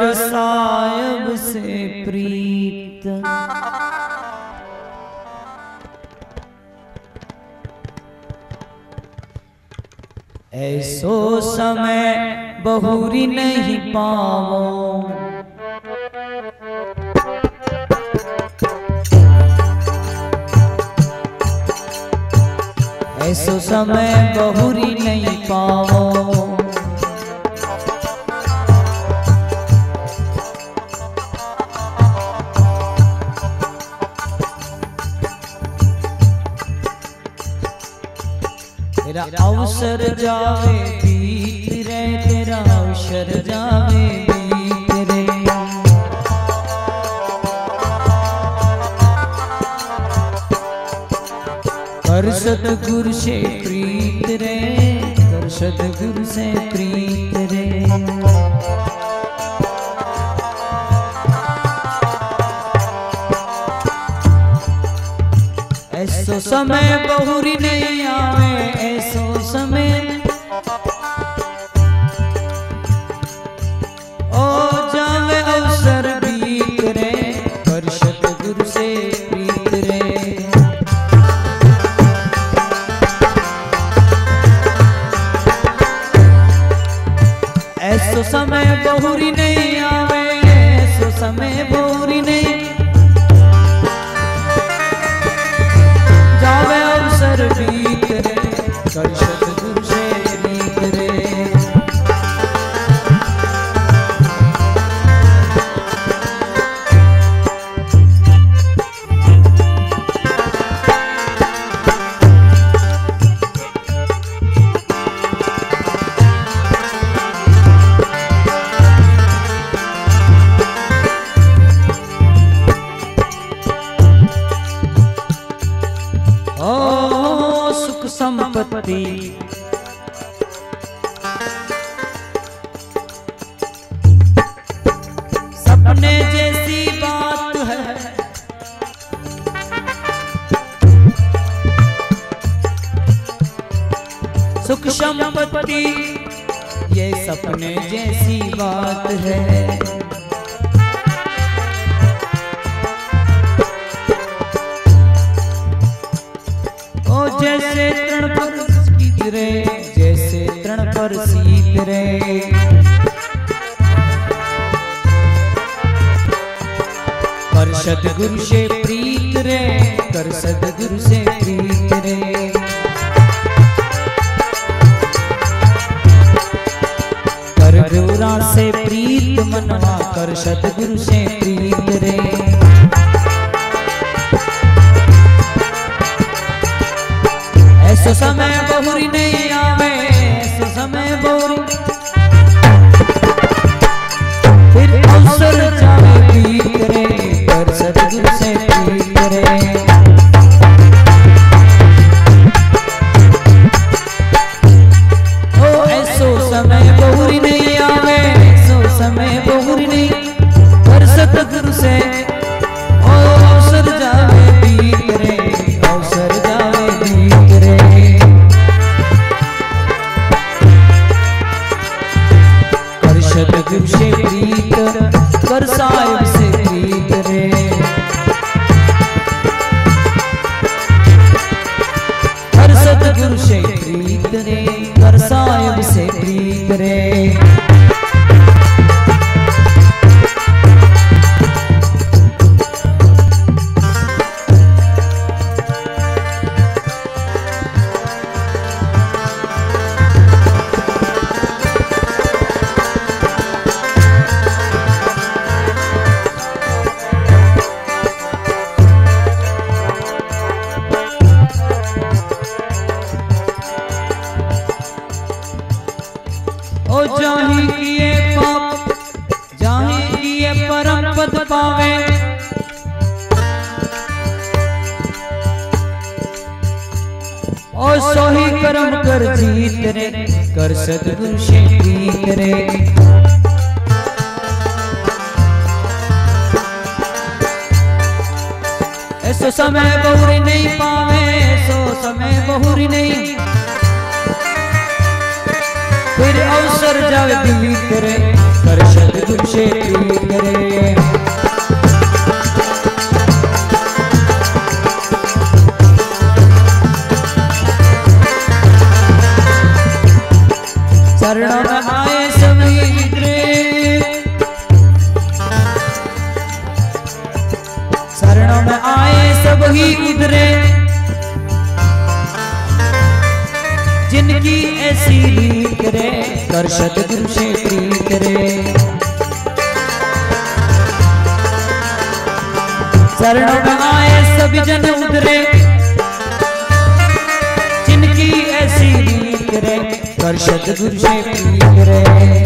सायब से प्रीत। ऐसो समय बहुरी नहीं पावो। ऐसो समय बहुरी नहीं पावो। अवसर जावे, बीत रे तेरा अवसर जावे सतगुरु से प्रीत रे, कर सतगुरु से प्रीत रे। ऐसो समय बहुरी नहीं आवे ऐसो समय बहुरी नहीं आवे ऐसो समय बहुरी नहीं। जावे अवसर बीत रे कर सुख संपत्ति, ये सपने जैसी बात है। ओ जैसे तृण पर शीत रे, जैसे तृण पर शीत रे। कर सतगुरु से प्रीत रे, कर सतगुरु से कर सतगुरु से प्रीत रे। ऐसा समय बहुरी नहीं आवे। रे परम कर जीत रे, कर सतगुरु से प्रीत रे। ऐसो समय बहुरी नहीं पावे सो समय बहुरी नहीं। फिर अवसर जावे बीत रे, कर सतगुरु से प्रीत रे। वही उधरे। जिनकी ऐसी रीत रे, कर सतगुरु से प्रीत रे। शरण बनाए सभी जन उधरे। जिनकी ऐसी रीत रे, कर सतगुरु से प्रीत रे।